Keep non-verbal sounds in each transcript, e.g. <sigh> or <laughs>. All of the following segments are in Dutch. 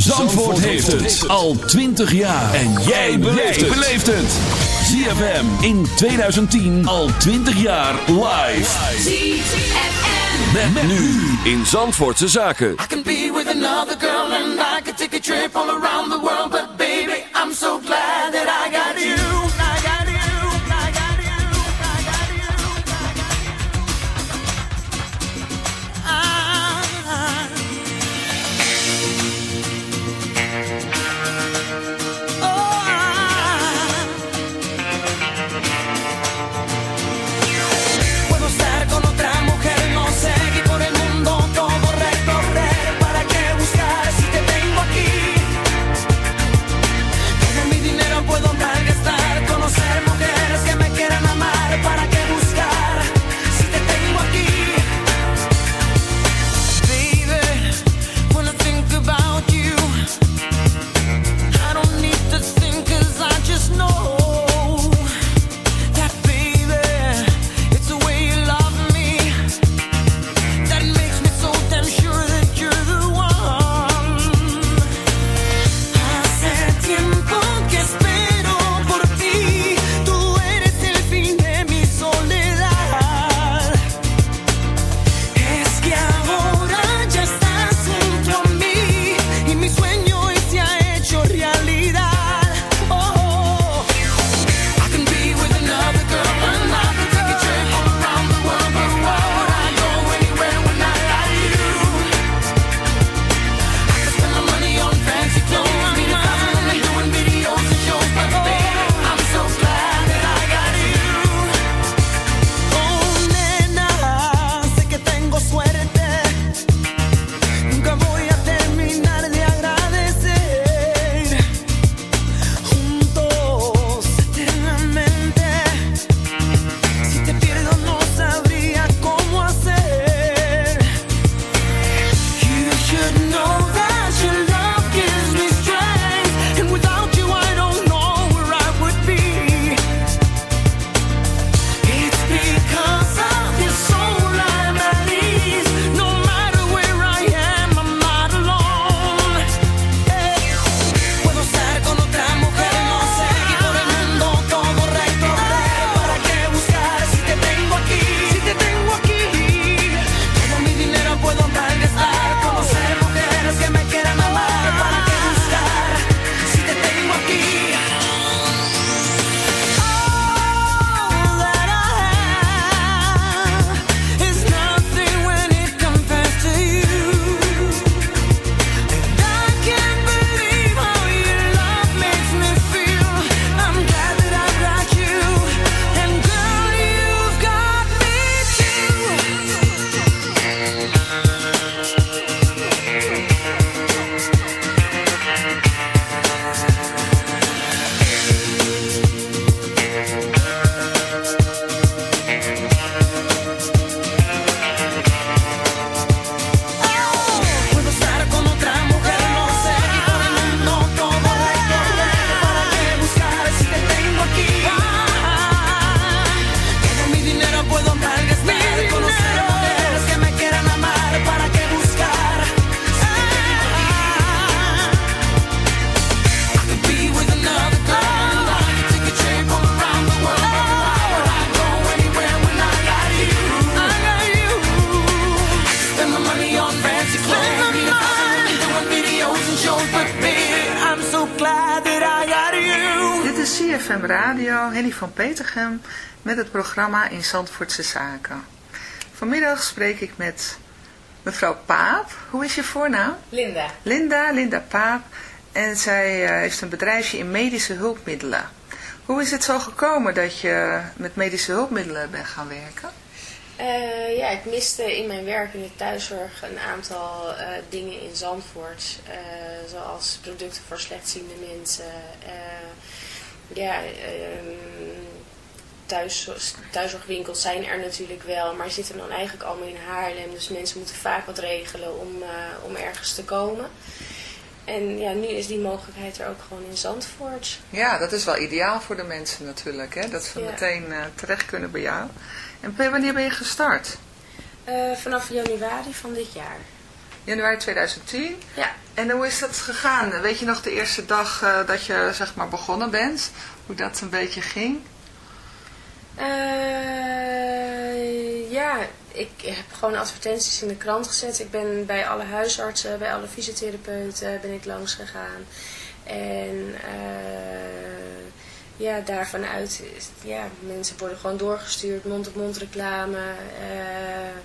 Zandvoort, heeft het al 20 jaar. En jij beleeft het. ZFM in 2010 al 20 jaar live. ZFM. Met, met nu in Zandvoortse Zaken. I can be with another girl and I can take a trip all around glad. Dit is CFM Radio, Henny van Petergem met het programma In Zandvoortse Zaken. Vanmiddag spreek ik met mevrouw Paap. Hoe is je voornaam? Linda. Linda, Linda Paap. En zij eh, heeft een bedrijfje in medische hulpmiddelen. Hoe is het zo gekomen dat je met medische hulpmiddelen bent gaan werken? Eh, ja, ik miste in mijn werk in de thuiszorg een aantal eh, dingen in Zandvoort. eh, zoals producten voor slechtziende mensen. ja, ehm, thuis, thuiszorgwinkels zijn er natuurlijk wel, maar zitten dan eigenlijk allemaal in Haarlem. Dus mensen moeten vaak wat regelen om, om ergens te komen. En ja, nu is die mogelijkheid er ook gewoon in Zandvoort. Ja, dat is wel ideaal voor de mensen natuurlijk, hè? dat ze Ja. meteen terecht kunnen bij jou. En wanneer ben je gestart? Eh, vanaf januari van dit jaar. Januari 2010. Ja. En hoe is dat gegaan? Weet je nog de eerste dag eh, dat je zeg maar begonnen bent? Hoe dat een beetje ging? Eh, ja, ik heb gewoon advertenties in de krant gezet. Ik ben bij alle huisartsen, bij alle fysiotherapeuten ben ik langs gegaan. En eh, ja, daarvan uit, ja, mensen worden gewoon doorgestuurd, mond-op-mond reclame. eh,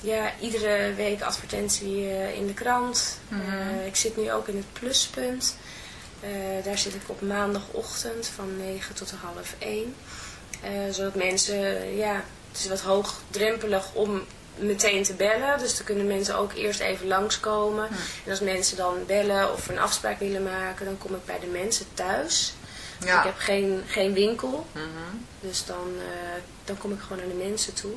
ja, iedere week advertentie eh, in de krant. Eh, ik zit nu ook in het pluspunt. Daar zit ik op maandagochtend van 9 tot half 1. Eh, zodat mensen, ja, het is wat hoogdrempelig om meteen te bellen. Dus dan kunnen mensen ook eerst even langskomen. En als mensen dan bellen of een afspraak willen maken, dan kom ik bij de mensen thuis. Dus Ja. ik heb geen, geen winkel. Mhm. Dus dan, eh, dan kom ik gewoon naar de mensen toe.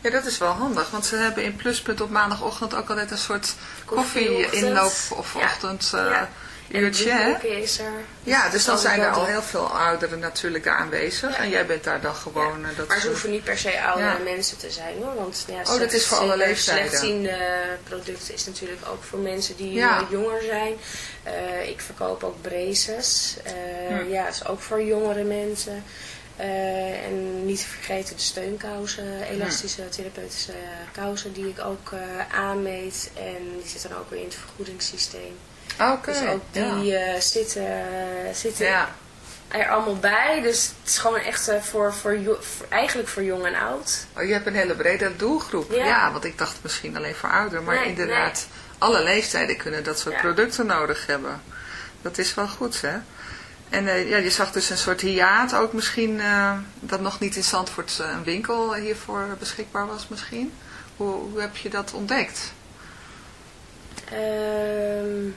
Ja, dat is wel handig, want ze hebben in Pluspunt op maandagochtend ook altijd een soort koffie-inloop of Ja. ochtend eh, Ja. Uurtje, hè? is er. Ja, dus dan zijn er al heel veel ouderen natuurlijk daar aanwezig. Ja. En jij bent daar dan gewoon... eh, dat Maar ze hoeven niet per se oude Ja. mensen te zijn hoor. Want ja, Oh, dat is voor alle slecht- leeftijden. Slechtziende producten is natuurlijk ook voor mensen die eh, jonger zijn. Eh, ik verkoop ook braces. Eh, Hm. Ja, is ook voor jongere mensen. Eh, en niet te vergeten de steunkousen, elastische therapeutische kousen die ik ook eh, aanmeet. En die zitten dan ook weer in het vergoedingssysteem. Oké, Dus ook die ja. eh, zitten, zitten Ja. er allemaal bij. Dus het is gewoon echt eh, voor, voor, eigenlijk voor jong en oud. Oh, je hebt een hele brede doelgroep. Ja. Ja. want ik dacht misschien alleen voor ouderen. Maar Nee, inderdaad, alle leeftijden kunnen dat soort producten nodig hebben. Dat is wel goed, hè? En eh, ja, je zag dus een soort hiaat ook misschien, dat nog niet in Zandvoort een winkel hiervoor beschikbaar was misschien. Hoe, hoe heb je dat ontdekt? Ehm,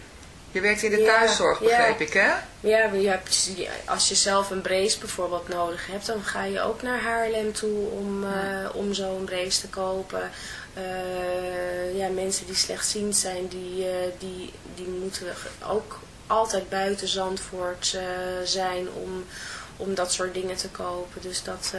Je werkt in de Ja, thuiszorg, ja. begreep ik, hè? ja, hebt, als je zelf een brace bijvoorbeeld nodig hebt, dan ga je ook naar Haarlem toe om, eh, om zo'n brace te kopen. Eh, ja, mensen die slechtziend zijn, die, eh, die, die moeten ook altijd buiten Zandvoort zijn om, om dat soort dingen te kopen. Dus dat,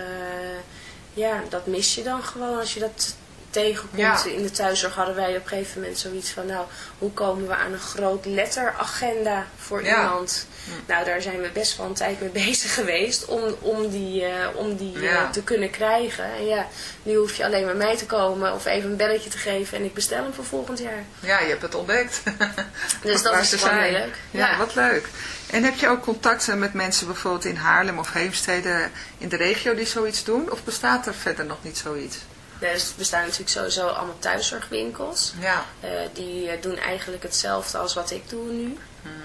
ja, dat mis je dan gewoon als je dat tegenkomt. Ja. In de thuiszorg hadden wij op een gegeven moment zoiets van, nou, hoe komen we aan een groot letteragenda voor Ja. iemand? Nou, daar zijn we best wel een tijd mee <laughs> bezig geweest om, om die, eh, om die eh, te kunnen krijgen. En ja, nu hoef je alleen maar mij te komen of even een belletje te geven en ik bestel hem voor volgend jaar. Ja, je hebt het ontdekt. <laughs> Dus dat is heel leuk. Ja, Ja. wat leuk. En heb je ook contacten met mensen bijvoorbeeld in Haarlem of Heemstede in de regio die zoiets doen? Of bestaat er verder nog niet zoiets? Dus er bestaan natuurlijk sowieso allemaal thuiszorgwinkels. Ja, Eh, die eh, doen eigenlijk hetzelfde als wat ik doe nu.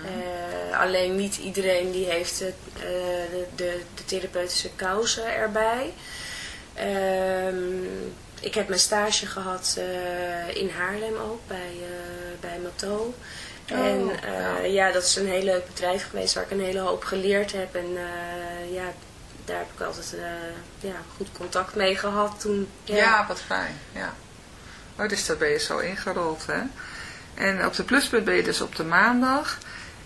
Eh, alleen niet iedereen die heeft eh, de, de, de therapeutische kousen erbij. Ehm, ik heb mijn stage gehad eh, in Haarlem ook, bij, eh bij Mato. en Oh, eh, ja. ja. dat is een heel leuk bedrijf geweest waar ik een hele hoop geleerd heb. En eh, ja, daar heb ik altijd eh, ja, goed contact mee gehad toen. ja. wat fijn. Ja. Oh, dus daar ben je zo ingerold, hè? En op de pluspunt ben je dus op de maandag.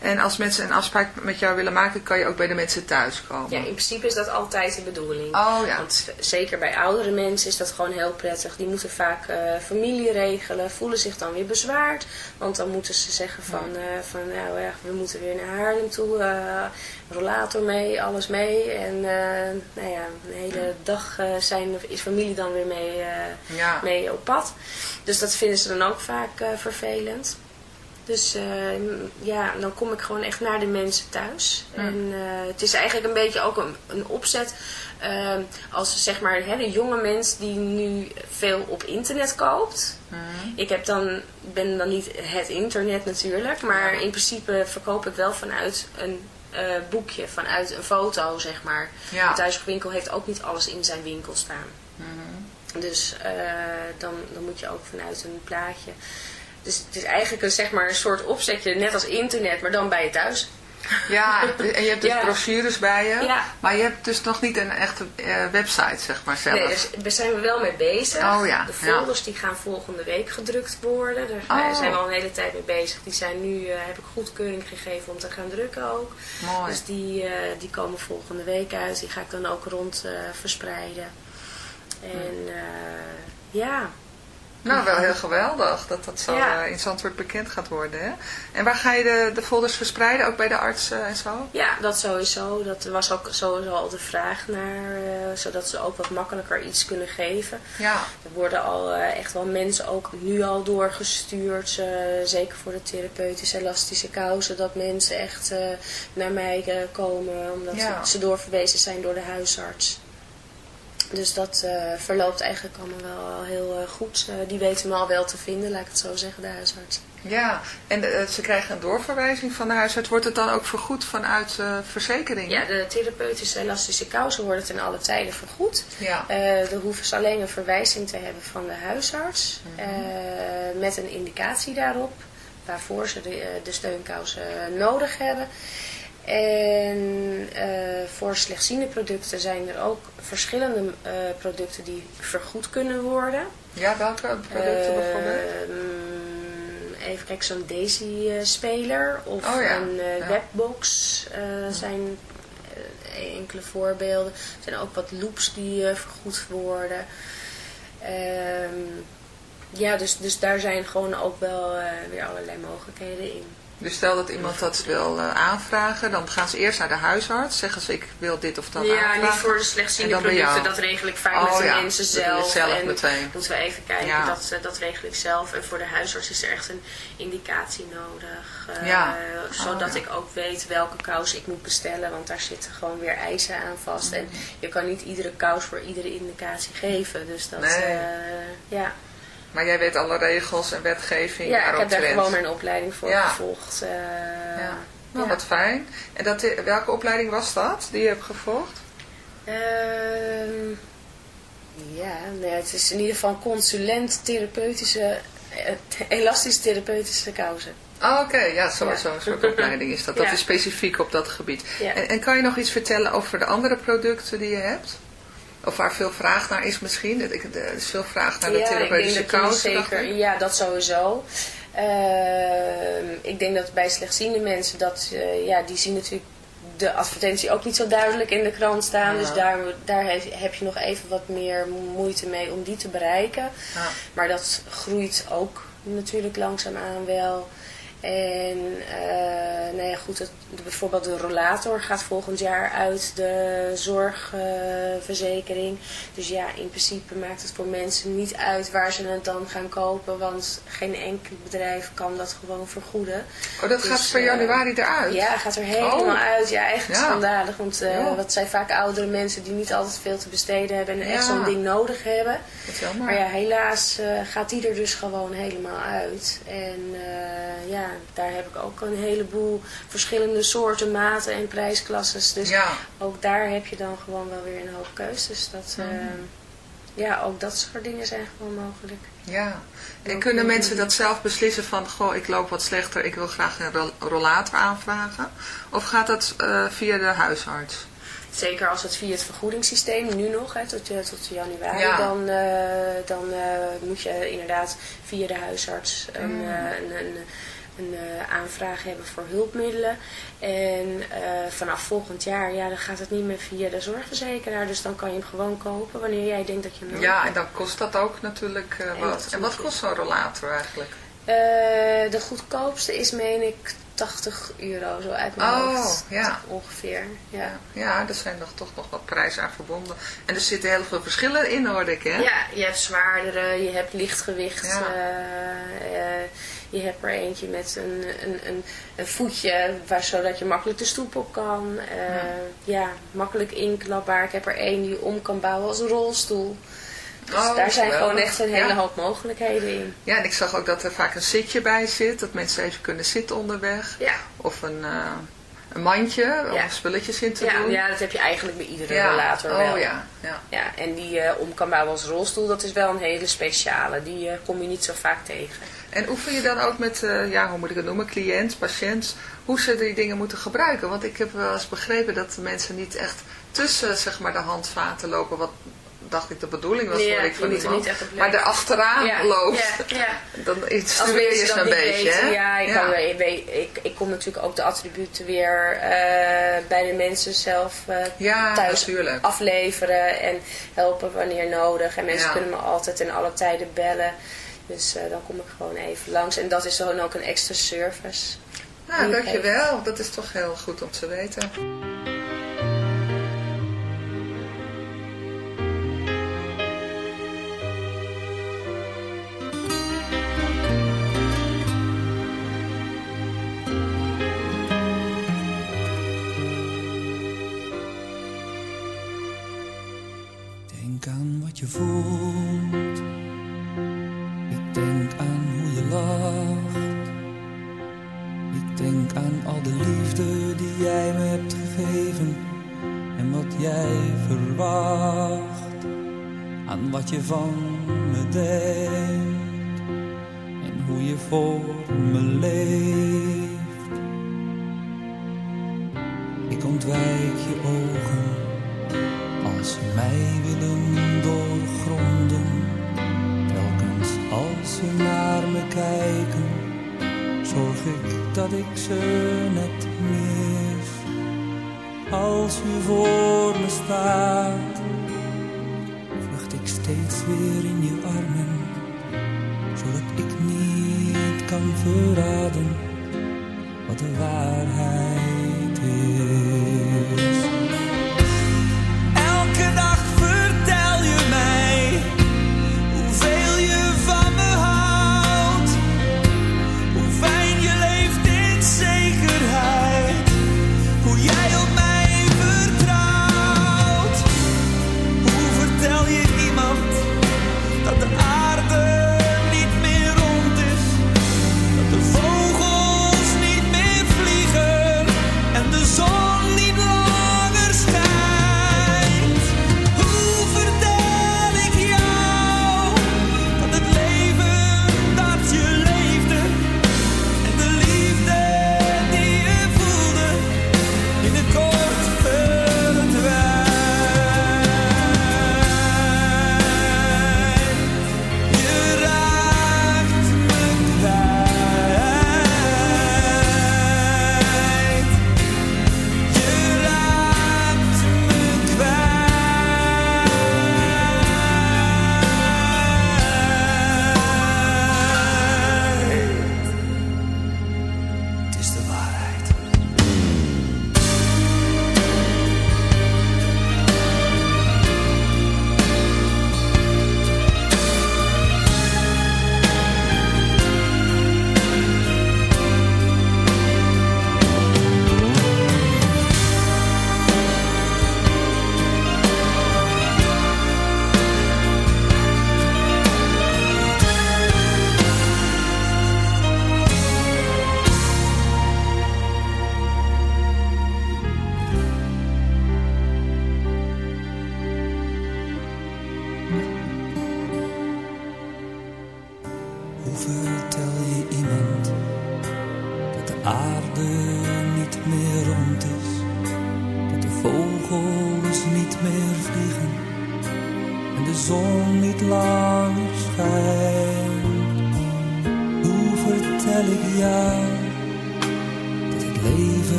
En als mensen een afspraak met jou willen maken, kan je ook bij de mensen thuis komen. Ja, in principe is dat altijd de bedoeling. Oh ja. Want zeker bij oudere mensen is dat gewoon heel prettig. Die moeten vaak eh, familie regelen, voelen zich dan weer bezwaard. Want dan moeten ze zeggen van, eh, van nou ja, we moeten weer naar Haarlem toe. eh, rollator mee, alles mee. En nou ja, een hele dag zijn, is familie dan weer mee, Ja. mee op pad. Dus dat vinden ze dan ook vaak vervelend. Dus eh, ja, dan kom ik gewoon echt naar de mensen thuis. En eh, het is eigenlijk een beetje ook een, een opzet. eh, als zeg maar hè, de jonge mens die nu veel op internet koopt. Ik heb dan, ben dan niet het internet natuurlijk. Maar in principe verkoop ik wel vanuit een eh, boekje, vanuit een foto zeg maar. Ja. De thuiswinkel heeft ook niet alles in zijn winkel staan. Dus eh, dan, dan moet je ook vanuit een plaatje. Dus het is eigenlijk een, zeg maar, een soort opzetje, net als internet, maar dan bij je thuis. Ja, en je hebt dus <laughs> Ja. brochures bij je. Ja. Maar je hebt dus nog niet een echte eh, website, zeg maar zelf. Nee, dus daar zijn we wel mee bezig. Oh ja, De folders die gaan volgende week gedrukt worden. Daar Oh. zijn we al een hele tijd mee bezig. Die zijn nu, eh, heb ik goedkeuring gegeven om te gaan drukken ook. Mooi. Dus die, eh, die komen volgende week uit. Die ga ik dan ook rond verspreiden. En eh, ja, Nou, wel heel geweldig dat dat zo Ja. eh, in Zandvoort bekend gaat worden. Hè? En waar ga je de, de folders verspreiden? Ook bij de arts eh, en zo? Ja, dat sowieso. Dat was ook sowieso al de vraag naar, eh, zodat ze ook wat makkelijker iets kunnen geven. Ja. Er worden al echt wel mensen ook nu al doorgestuurd, zeker voor de therapeutische elastische kousen, dat mensen echt naar mij komen omdat Ja. ze doorverwezen zijn door de huisarts. Dus dat eh, verloopt eigenlijk allemaal wel heel eh, goed. Eh, die weten me al wel te vinden, laat ik het zo zeggen, de huisarts. Ja, en ze krijgen een doorverwijzing van de huisarts. Wordt het dan ook vergoed vanuit verzekeringen? Ja, de therapeutische elastische kousen worden ten alle tijden vergoed. Ja. Dan hoeven ze alleen een verwijzing te hebben van de huisarts. Mhm. met een indicatie daarop. Waarvoor ze de, de steunkousen nodig hebben. En eh, voor slechtziende producten zijn er ook verschillende eh, producten die vergoed kunnen worden. Ja, welke producten bijvoorbeeld? Ehm, even kijken, zo'n Daisy-speler of Oh ja, een eh, ja. webbox eh, zijn eh, enkele voorbeelden. Er zijn ook wat loops die eh, vergoed worden. Ehm, ja, dus, dus daar zijn gewoon ook wel eh, weer allerlei mogelijkheden in. Dus stel dat iemand dat wil eh, aanvragen, dan gaan ze eerst naar de huisarts. Zeggen ze, ik wil dit of dat ja, aanvragen. niet voor de slechtziende producten, dat regel ik vaak Oh met de ja, mensen zelf. zelf en meteen. moeten we even kijken, Ja. dat, eh, dat regel ik zelf. En voor de huisarts is er echt een indicatie nodig. eh, Ja. Zodat Oh, ik ook weet welke kous ik moet bestellen, want daar zitten gewoon weer eisen aan vast. En je kan niet iedere kous voor iedere indicatie geven. Dus dat, Nee. ja. Maar jij weet alle regels en wetgeving ja, ik heb daar gewoon mijn opleiding voor Ja. gevolgd. eh, Ja. Nou, ja. wat fijn. En dat, eh, welke opleiding was dat die je hebt gevolgd? Ehm, ja, nee, het is in ieder geval consulent therapeutische, eh, elastisch therapeutische kousen. Oh, Oké, ja, zo- Ja. zo'n soort opleiding is dat. Dat Ja. is specifiek op dat gebied. En, en kan je nog iets vertellen over de andere producten die je hebt? Of waar veel vraag naar is misschien? Er er is veel vraag naar de ja, therapeutische dat zeker, ja, dat sowieso. Ehm, ik denk dat bij slechtziende mensen, dat, eh, ja, die zien natuurlijk de advertentie ook niet zo duidelijk in de krant staan. Ja. Dus daar, daar heb, heb je nog even wat meer moeite mee om die te bereiken. Ja. Maar dat groeit ook natuurlijk langzaamaan wel. En eh, nou ja, goed, het, bijvoorbeeld de rollator gaat volgend jaar uit de zorgverzekering. dus ja, in principe maakt het voor mensen niet uit waar ze het dan gaan kopen. Want geen enkel bedrijf kan dat gewoon vergoeden. Oh, dat Dus, gaat per eh, januari eruit? Ja, gaat er helemaal Oh. uit. Ja, eigenlijk Ja. schandalig. Want eh Ja. dat zijn vaak oudere mensen die niet altijd veel te besteden hebben. En echt zo'n ding nodig hebben. Dat. Maar ja, helaas gaat die er dus gewoon helemaal uit. En ja, daar heb ik ook een heleboel verschillende soorten, maten en prijsklasses. Dus Ja. ook daar heb je dan gewoon wel weer een hoop keuzes. Dat, ja, ook dat soort dingen zijn gewoon mogelijk. Ja. En Ook kunnen mensen dat zelf beslissen van, goh, ik loop wat slechter, ik wil graag een rol- rollator aanvragen? Of gaat dat eh, via de huisarts? Zeker als het via het vergoedingssysteem, nu nog, hè, tot, eh, tot januari, Ja. dan, eh, dan moet je inderdaad via de huisarts een, Mm. een, een, een eh, aanvraag hebben voor hulpmiddelen. En eh, vanaf volgend jaar, ja, dan gaat het niet meer via de zorgverzekeraar. Dus dan kan je hem gewoon kopen wanneer jij denkt dat je hem Ja, en dan kost dat ook natuurlijk eh, En wat. is En wat kost zo'n rollator eigenlijk? Eh, de goedkoopste is, meen ik, 80 euro, zo uit mijn Oh, hoofd. ja. Ongeveer, ja. Ja, er zijn nog, toch nog wat prijzen aan verbonden. En er zitten heel veel verschillen in, hoorde ik, hè? Ja, je hebt zwaardere, je hebt lichtgewicht. Ja. eh, eh, je hebt er eentje met een, een, een, een voetje, waar, zodat je makkelijk de stoep op kan. Eh, ja. makkelijk inklapbaar. Ik heb er één die je om kan bouwen als een rolstoel. Dus Oh, daar zijn geweldig. gewoon echt een hele Ja. hoop mogelijkheden in. Ja, en ik zag ook dat er vaak een zitje bij zit, dat mensen even kunnen zitten onderweg. Ja, Of een, eh, een mandje Ja. of spulletjes in te doen. ja, dat heb je eigenlijk bij iedere Ja. rollator oh wel. ja, ja. Ja, en die eh, om kan bouwen als rolstoel, dat is wel een hele speciale. Die eh, kom je niet zo vaak tegen. En oefen je dan ook met, eh, ja, hoe moet ik het noemen, cliënt, patiënt, hoe ze die dingen moeten gebruiken? Want ik heb wel eens begrepen dat de mensen niet echt tussen, zeg maar, de handvaten lopen, wat dacht ik de bedoeling was, Ja, ik van iemand, niet echt op maar letten. er achteraan ja, loopt. Ja, ja. Dan instrueer je een beetje, hè? ja, ik, Kan, ik, ik, ik kom natuurlijk ook de attributen weer eh, bij de mensen zelf eh, thuis natuurlijk. afleveren en helpen wanneer nodig. En mensen kunnen me altijd in alle tijden bellen. Dus eh, dan kom ik gewoon even langs. En dat is dan ook een extra service. Nou, dankjewel. Dat is toch heel goed om te weten. Je voelt. Ik denk aan hoe je lacht. Ik denk aan al de liefde die jij me hebt gegeven. En wat jij verwacht. Aan wat je van me denkt. En hoe je voor me leeft. Ik ontwijk je ogen als ze mij willen doorgronden. Telkens als ze naar me kijken, zorg ik dat ik ze net mis. Als u voor me staat, vlucht ik steeds weer in je armen, zodat ik niet kan verraden wat de waarheid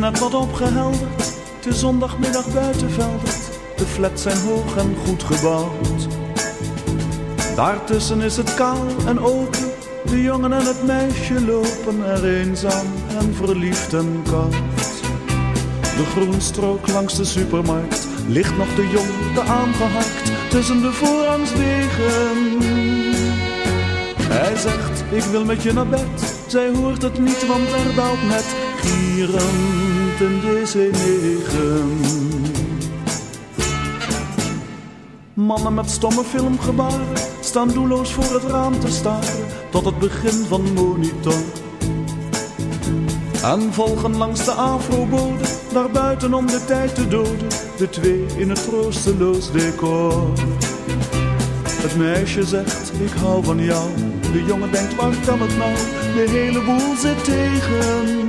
net wat opgehelderd. Het is zondagmiddag buitenvelderd. De flats zijn hoog en goed gebouwd. Daartussen is het kaal en open. De jongen en het meisje lopen er eenzaam en verliefd en koud. De groenstrook langs de supermarkt ligt nog de jong te aangehakt tussen de voorrangswegen. Hij zegt, ik wil met je naar bed. Zij hoort het niet, want er daalt net gierend een DC-9. Mannen met stomme filmgebaren staan doelloos voor het raam te staren tot het begin van monitor. En volgen langs de afrobode naar buiten om de tijd te doden, de twee in het troosteloos decor. Het meisje zegt, ik hou van jou. De jongen denkt, waar kan het nou? De hele boel zit tegen.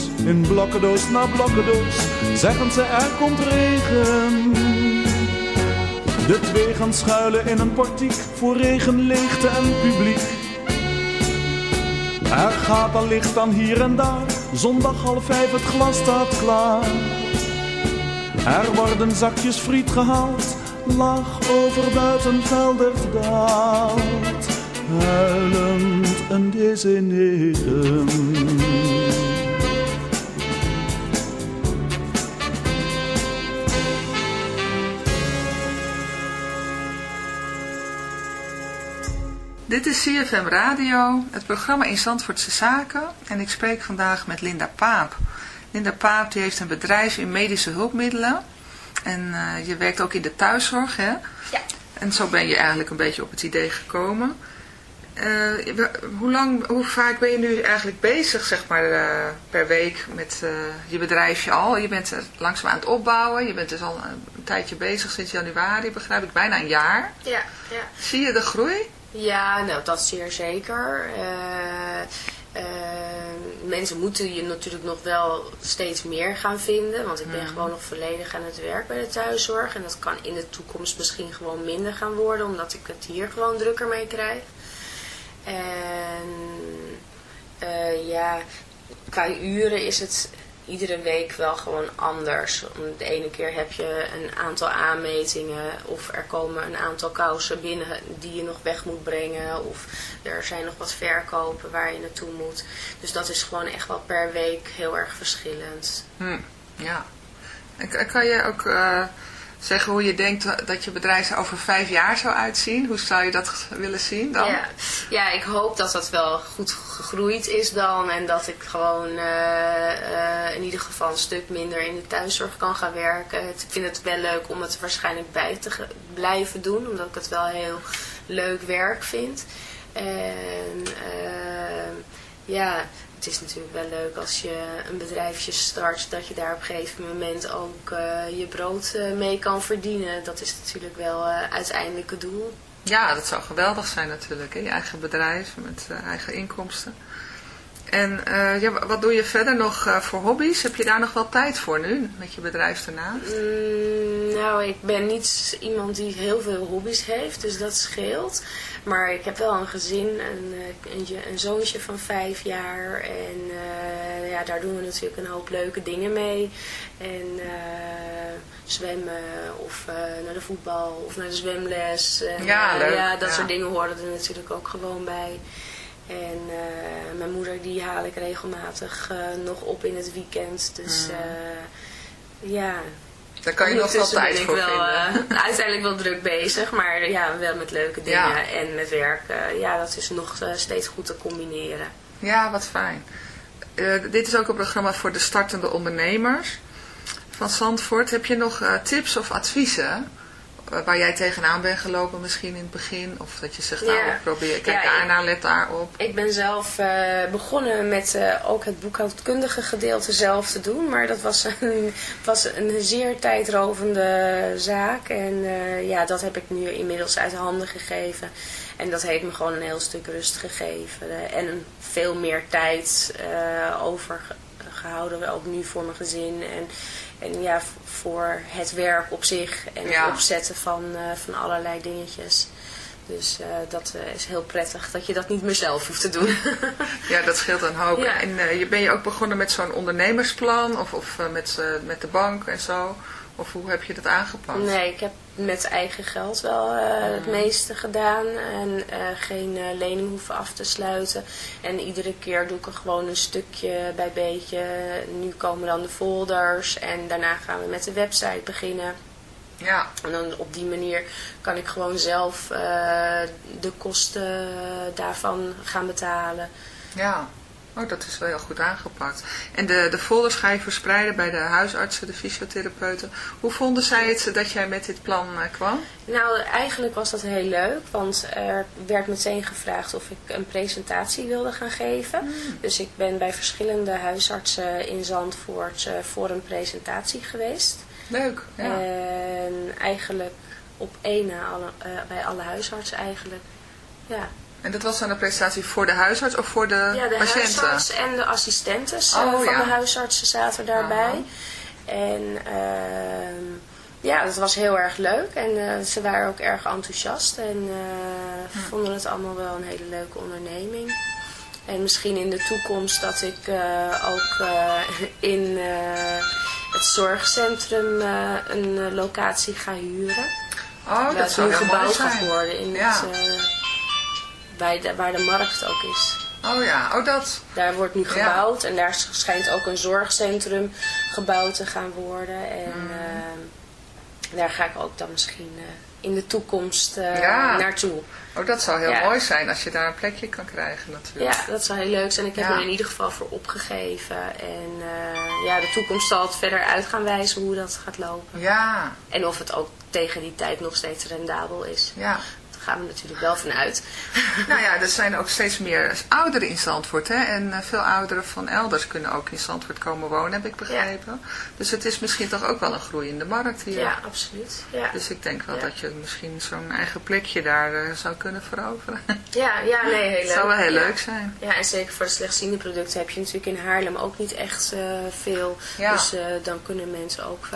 in blokkendoos na blokkendoos, zeggen ze er komt regen. De twee gaan schuilen in een portiek voor regen, leegte en publiek. Er gaat al licht aan hier en daar, zondag half vijf het glas staat klaar. Er worden zakjes friet gehaald, laag over buitenvelder daalt. Huilend een desineren. Dit is CFM Radio, het programma in Zandvoortse Zaken. En ik spreek vandaag met Linda Paap. Linda Paap die heeft een bedrijf in medische hulpmiddelen. En eh, je werkt ook in de thuiszorg, hè? Ja. En zo ben je eigenlijk een beetje op het idee gekomen. Eh, hoe, lang, hoe vaak ben je nu eigenlijk bezig, zeg maar, eh, per week met je bedrijfje al? Je bent er langzaam aan het opbouwen. Je bent dus al een tijdje bezig sinds januari, begrijp ik. Bijna een jaar. Ja, ja. Zie je de groei? Ja, nou dat zeer zeker. Eh, eh, mensen moeten je natuurlijk nog wel steeds meer gaan vinden. Want ik ben gewoon nog volledig aan het werk bij de thuiszorg. En dat kan in de toekomst misschien gewoon minder gaan worden. Omdat ik het hier gewoon drukker mee krijg. En eh, ja, qua uren is het iedere week wel gewoon anders. De ene keer heb je een aantal aanmetingen of er komen een aantal kousen binnen die je nog weg moet brengen. Of er zijn nog wat verkopen waar je naartoe moet. Dus dat is gewoon echt wel per week heel erg verschillend. Hm, ja. En kan je ook eh, zeggen hoe je denkt dat je bedrijf er over vijf jaar zou uitzien? Hoe zou je dat willen zien dan? Ja. ja, ik hoop dat dat wel goed gegroeid is dan. En dat ik gewoon eh, eh, in ieder geval een stuk minder in de thuiszorg kan gaan werken. Ik vind het wel leuk om het waarschijnlijk bij te blijven doen. Omdat ik het wel heel leuk werk vind. En eh, ja, het is natuurlijk wel leuk als je een bedrijfje start. Dat je daar op een gegeven moment ook eh, je brood eh, mee kan verdienen. Dat is natuurlijk wel eh uiteindelijk het doel. Ja, dat zou geweldig zijn natuurlijk. Hè? Je eigen bedrijf met eigen inkomsten. En eh, ja, wa- wat doe je verder nog eh, voor hobby's? Heb je daar nog wel tijd voor nu, met je bedrijf ernaast? Mm, nou, ik ben niet iemand die heel veel hobby's heeft, dus dat scheelt. Maar ik heb wel een gezin, een, eh, een, een zoontje van vijf jaar. En ja, daar doen we natuurlijk een hoop leuke dingen mee. En zwemmen of naar de voetbal of naar de zwemles. En, Ja, leuk, ja, dat ja. soort dingen horen er natuurlijk ook gewoon bij. En eh, mijn moeder die haal ik regelmatig eh, nog op in het weekend. Dus Mm. eh, ja, Daar kan je nog wel tijd voor wel, vinden. <laughs> uiteindelijk wel druk bezig, maar ja, wel met leuke dingen Ja. en met werk. ja, dat is nog steeds goed te combineren. Ja, wat fijn. Dit is ook een programma voor de startende ondernemers van Zandvoort. Heb je nog tips of adviezen waar jij tegenaan bent gelopen misschien in het begin? Of dat je zegt, nou, Ja. probeer, kijk Ja, daarna, let daarop. Ik ben zelf eh, begonnen met eh, ook het boekhoudkundige gedeelte zelf te doen. Maar dat was een, <laughs> was een zeer tijdrovende zaak. En eh, ja, dat heb ik nu inmiddels uit handen gegeven. En dat heeft me gewoon een heel stuk rust gegeven. en veel meer tijd eh, overgehouden, ook nu voor mijn gezin. En, en ja, voor het werk op zich. En Ja. het opzetten van, eh, van allerlei dingetjes. Dus eh, dat eh, is heel prettig dat je dat niet meer zelf hoeft te doen. <laughs> Ja, dat scheelt een hoop. Ja. En je ben je ook begonnen met zo'n ondernemersplan of, of met, met de bank en zo? Of hoe heb je dat aangepakt? nee, ik heb met eigen geld wel eh, het meeste gedaan. En eh, geen eh, lening hoeven af te sluiten. En iedere keer doe ik er gewoon een stukje bij beetje. Nu komen dan de folders. En daarna gaan we met de website beginnen. Ja, En dan op die manier kan ik gewoon zelf de kosten daarvan gaan betalen. ja. Oh, dat is wel heel goed aangepakt. En de, de folders ga je verspreiden bij de huisartsen, de fysiotherapeuten. Hoe vonden zij het dat jij met dit plan eh, kwam? Nou, eigenlijk was dat heel leuk, want er werd meteen gevraagd of ik een presentatie wilde gaan geven. Dus ik ben bij verschillende huisartsen in Zandvoort eh, voor een presentatie geweest. Leuk, ja. En eigenlijk op één na alle, eh, bij alle huisartsen eigenlijk. Ja, En dat was dan een presentatie voor de huisarts of voor de, ja de patiënten? huisarts en de assistentes Oh, eh, van ja. de huisartsen zaten daarbij. En ehm, ja, dat was heel erg leuk. En eh, ze waren ook erg enthousiast. En eh, vonden het allemaal wel een hele leuke onderneming. En misschien in de toekomst dat ik ook in het zorgcentrum een locatie ga huren. Oh, dat het zou heel mooi gebouwd gaat worden. In Ja. het, bij de, waar de markt ook is. Oh ja, oh dat. Daar wordt nu Ja. gebouwd en daar schijnt ook een zorgcentrum gebouwd te gaan worden. En Mm. eh, daar ga ik ook dan misschien eh, in de toekomst Ja. naartoe. Oh, dat zou heel Ja. mooi zijn als je daar een plekje kan krijgen natuurlijk. Ja, dat zou heel leuk zijn. Ik heb er in ieder geval voor opgegeven. En eh, ja, de toekomst zal het verder uit gaan wijzen hoe dat gaat lopen. Ja, En of het ook tegen die tijd nog steeds rendabel is. ja. Gaan we natuurlijk wel van uit. <laughs> Nou ja, er zijn ook steeds meer ouderen in Zandvoort. Hè? En eh, veel ouderen van elders kunnen ook in Zandvoort komen wonen, heb ik begrepen. Dus het is misschien toch ook wel een groeiende markt hier. Ja, absoluut. Ja. Dus ik denk wel Ja. dat je misschien zo'n eigen plekje daar eh, zou kunnen veroveren. <laughs> Ja, ja, nee, heel leuk. Het zou wel heel leuk zijn. Ja, en zeker voor de slechtziende producten heb je natuurlijk in Haarlem ook niet echt eh, veel. Ja. Dus dan kunnen mensen ook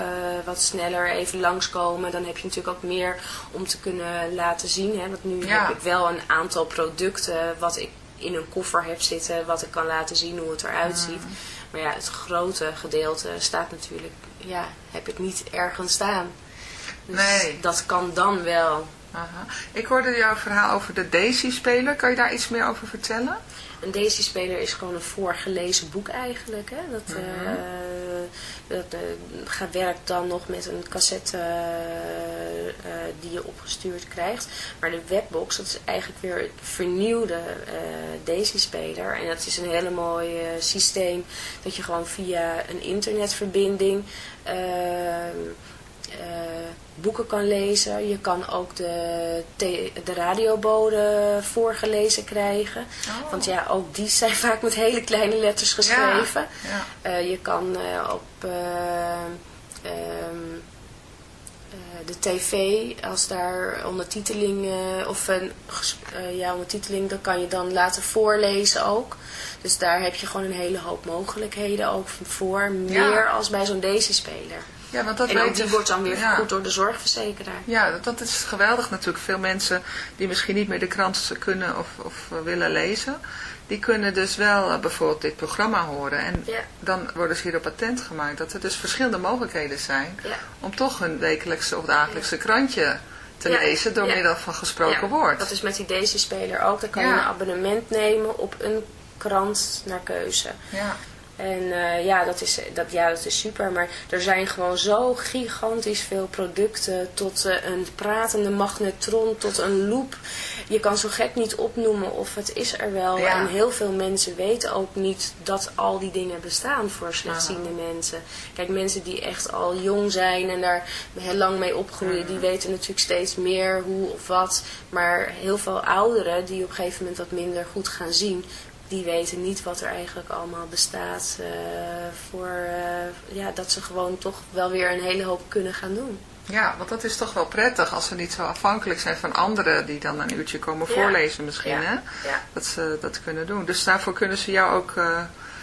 wat sneller even langskomen. Dan heb je natuurlijk ook meer om te kunnen laten zien. Hè? Want nu Ja. heb ik wel een aantal producten wat ik in een koffer heb zitten. Wat ik kan laten zien hoe het eruit ziet. Maar ja, het grote gedeelte staat natuurlijk, ja, heb ik niet ergens staan. Dus Nee. dat kan dan wel. Aha. Ik hoorde jouw verhaal over de Daisy-speler. Kan je daar iets meer over vertellen? Een Daisy-speler is gewoon een voorgelezen boek eigenlijk. Hè? Dat, eh dat eh, gaat- werkt dan nog met een cassette eh, die je opgestuurd krijgt. Maar de webbox, dat is eigenlijk weer het vernieuwde Daisy-speler. En dat is een hele mooi systeem dat je gewoon via een internetverbinding... eh, boeken kan lezen. Je kan ook de, de radioboden voorgelezen krijgen. Oh. Want ja, ook die zijn <laughs> vaak met hele kleine letters geschreven. Ja. Eh, je kan eh, op eh, ehm, eh, de tv, als daar ondertiteling eh, of een eh, ja, ondertiteling, dan kan je dan laten voorlezen ook. Dus daar heb je gewoon een hele hoop mogelijkheden ook voor. Ja. Meer als bij zo'n Daisy-speler. Ja, want dat En ook die wordt dan weer ja. vergoed door de zorgverzekeraar. Ja, dat, dat is geweldig natuurlijk. Veel mensen die misschien niet meer de krant kunnen of, of eh, willen lezen, die kunnen dus wel eh, bijvoorbeeld dit programma horen. En Ja. dan worden ze hierop patent gemaakt dat er dus verschillende mogelijkheden zijn Ja. om toch hun wekelijkse of dagelijkse krantje te lezen door middel van gesproken woord. Dat is met die Daisy-speler ook. Dan kan je een abonnement nemen op een krant naar keuze. Ja. En eh, ja, dat is, dat, ja, dat is super. Maar er zijn gewoon zo gigantisch veel producten. Tot eh, een pratende magnetron, tot een loop. Je kan zo gek niet opnoemen of het is er wel. Ja. En heel veel mensen weten ook niet dat al die dingen bestaan voor slechtziende mensen. Kijk, mensen die echt al jong zijn en daar heel lang mee opgroeien. Die weten natuurlijk steeds meer hoe of wat. Maar heel veel ouderen die op een gegeven moment wat minder goed gaan zien die weten niet wat er eigenlijk allemaal bestaat. eh, voor eh, ja, dat ze gewoon toch wel weer een hele hoop kunnen gaan doen. ja, want dat is toch wel prettig als ze niet zo afhankelijk zijn van anderen die dan een uurtje komen Ja. voorlezen misschien. Ja. Hè? Ja. Dat ze dat kunnen doen. Dus daarvoor kunnen ze jou ook...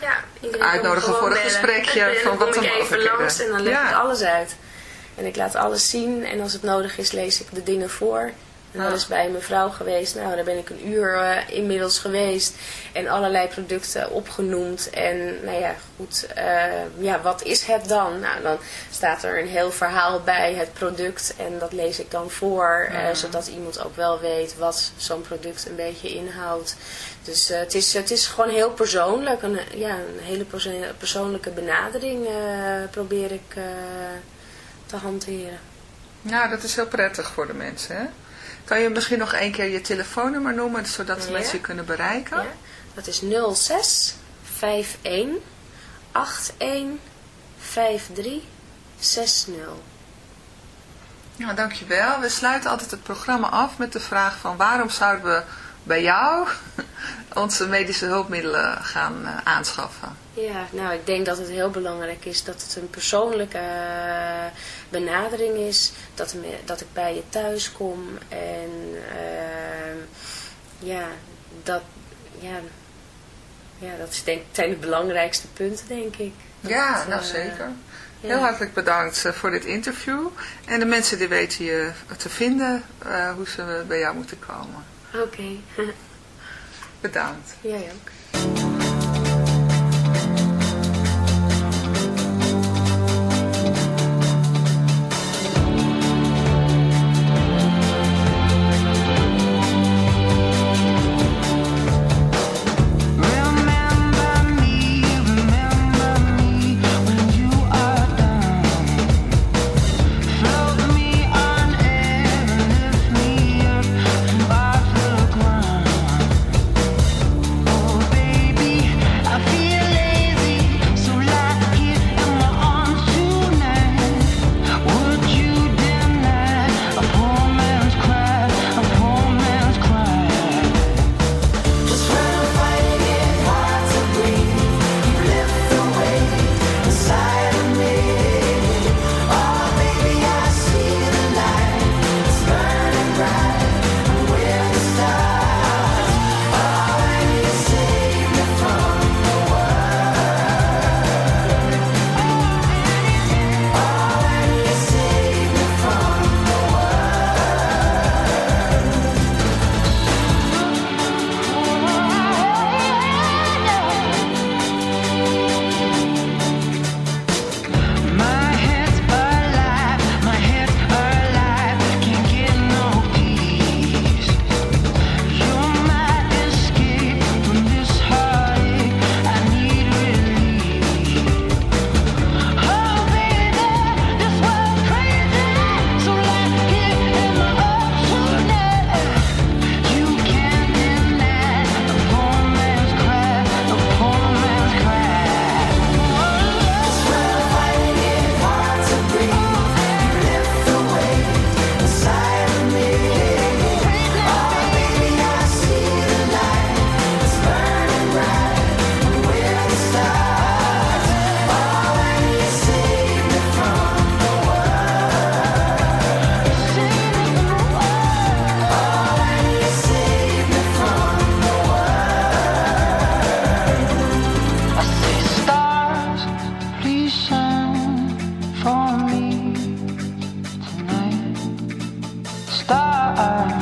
Ja, iedereen Uitnodigen voor een gesprekje. En van dan wat de ik even langs en dan leg Ja. ik alles uit. En ik laat alles zien en als het nodig is lees ik de dingen voor. En dat is bij mijn vrouw geweest. Nou, daar ben ik een uur eh, inmiddels geweest. En allerlei producten opgenoemd. En nou ja, goed. eh, ja, wat is het dan? Nou, dan staat er een heel verhaal bij het product. En dat lees ik dan voor. eh, zodat iemand ook wel weet wat zo'n product een beetje inhoudt. Dus het, is, het is gewoon heel persoonlijk. Een, ja, een hele perso- persoonlijke benadering probeer ik te hanteren. Ja, dat is heel prettig voor de mensen. Hè? Kan je misschien nog één keer je telefoonnummer noemen, zodat Ja. mensen je kunnen bereiken? Ja, dat is 06 51 81 53 60. Ja, dankjewel. We sluiten altijd het programma af met de vraag van waarom zouden we bij jou <laughs> onze medische hulpmiddelen gaan eh, aanschaffen? Ja, nou ik denk dat het heel belangrijk is dat het een persoonlijke eh, benadering is. Dat, dat ik bij je thuis kom en ehm, ja, dat, ja, ja, dat is, denk, zijn de belangrijkste punten denk ik. Ja, eh, nou zeker. Heel hartelijk bedankt eh, voor dit interview. En de mensen die weten je te vinden, hoe ze bij jou moeten komen. Oké. <laughs> Bedankt. Jij ook. star.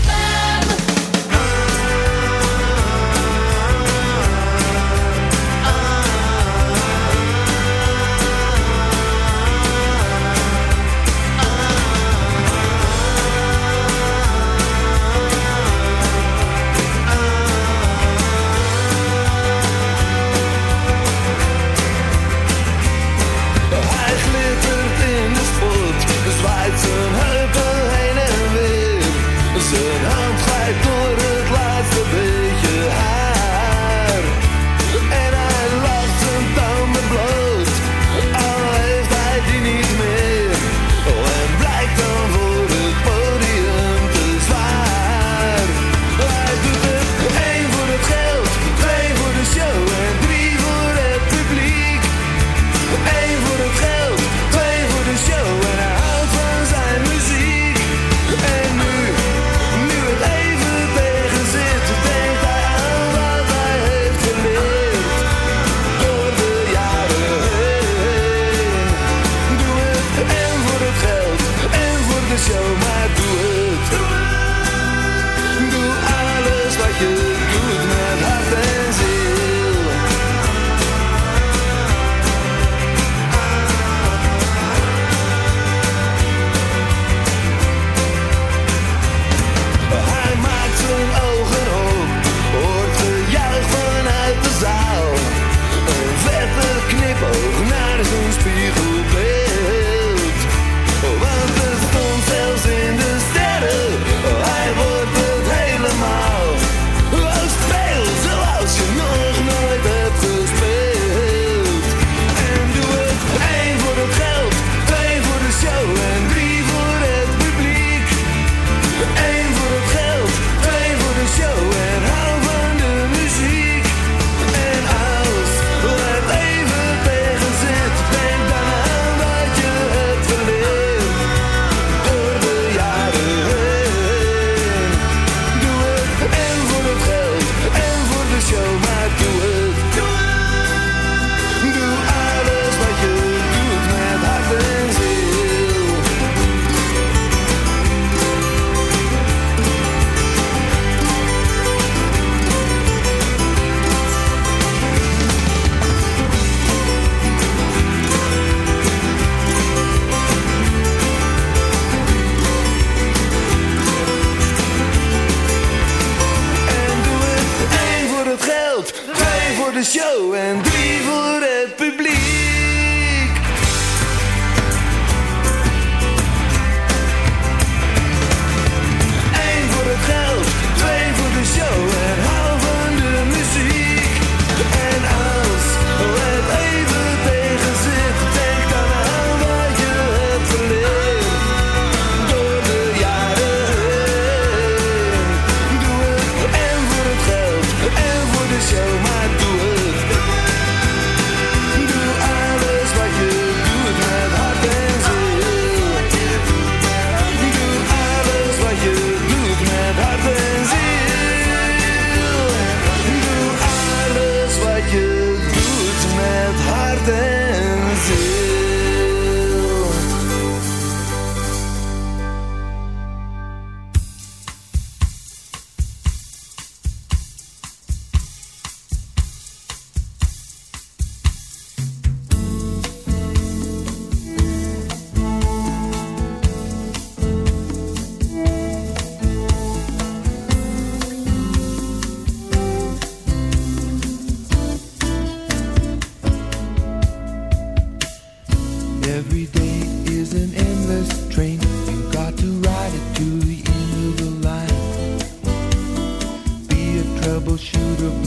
recorrer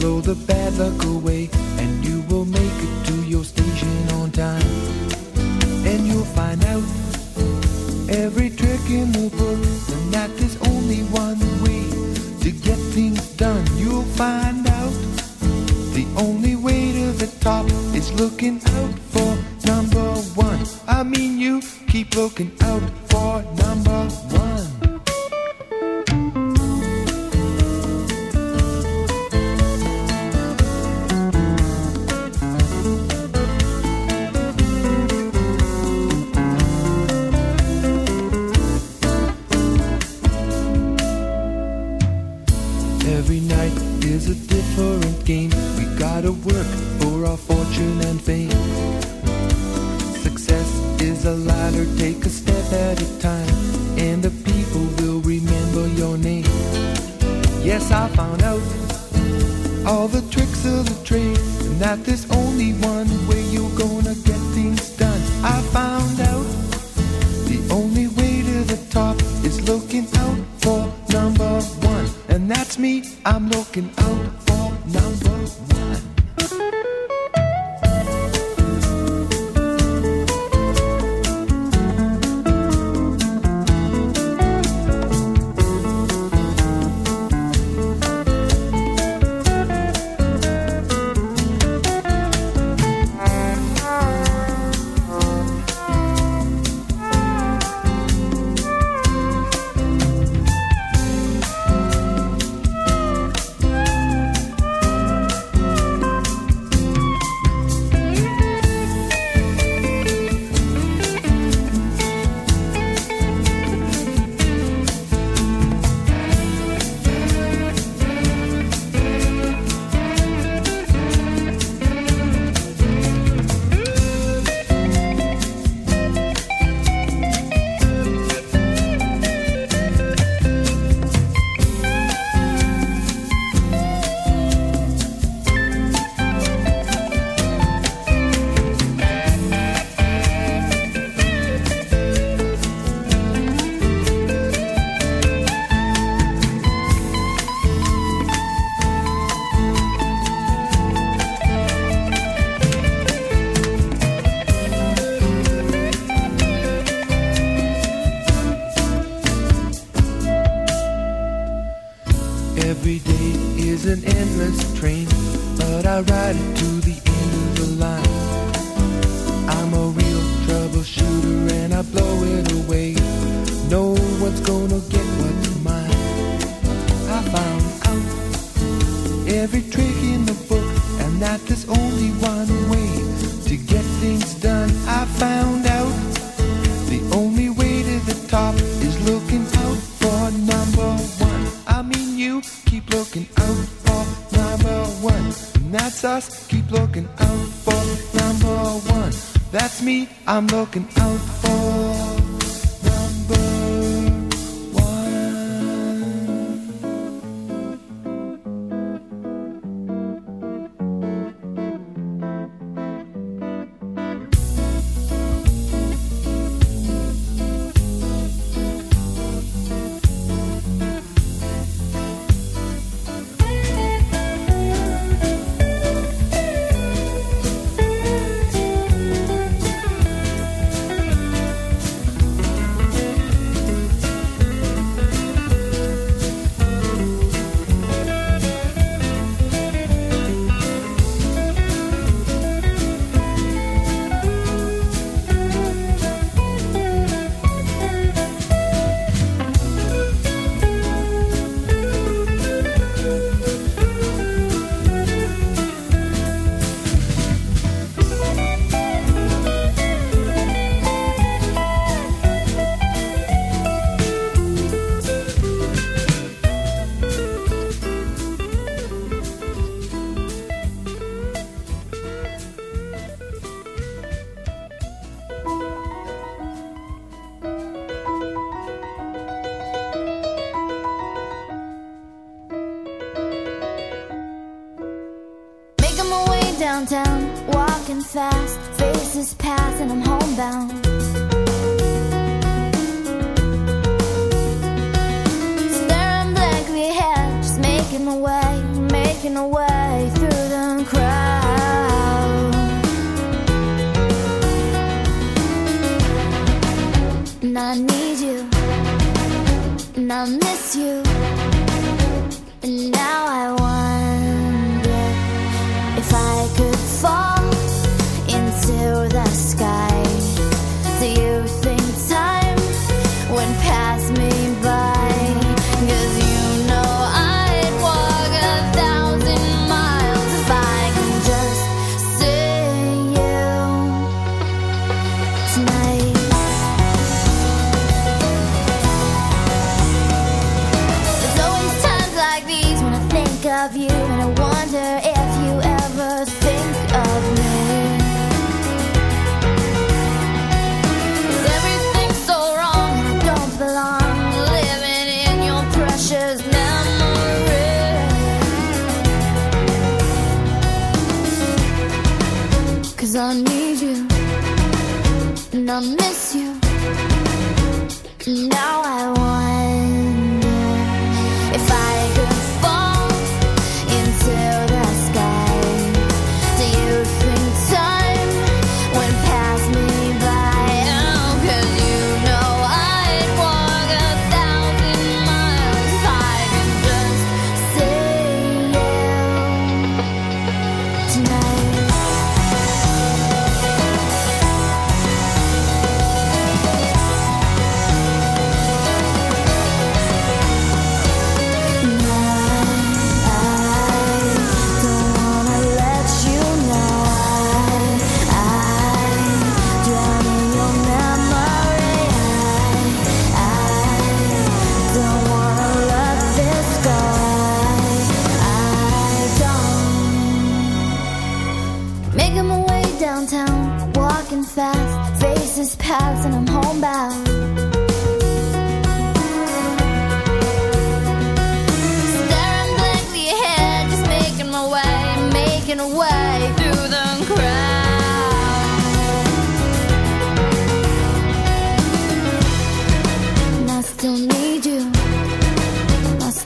troubleshooter, the bad luck away,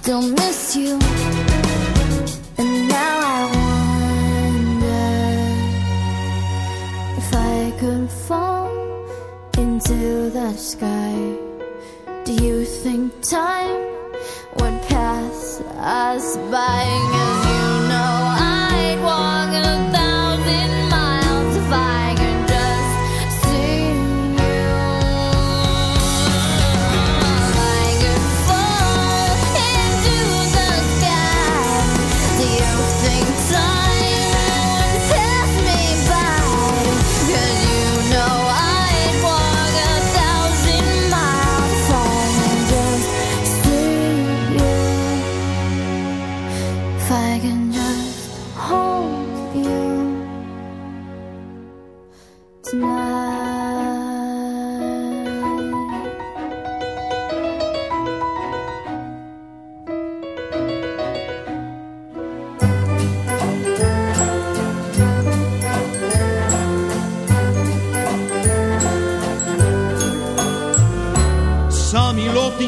still miss you. And now I wonder if I could fall into the sky. Do you think time would pass us by?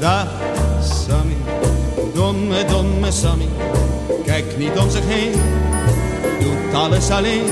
Da, Sammy, domme, domme Sammy, kijk niet om zich heen, doet alles alleen.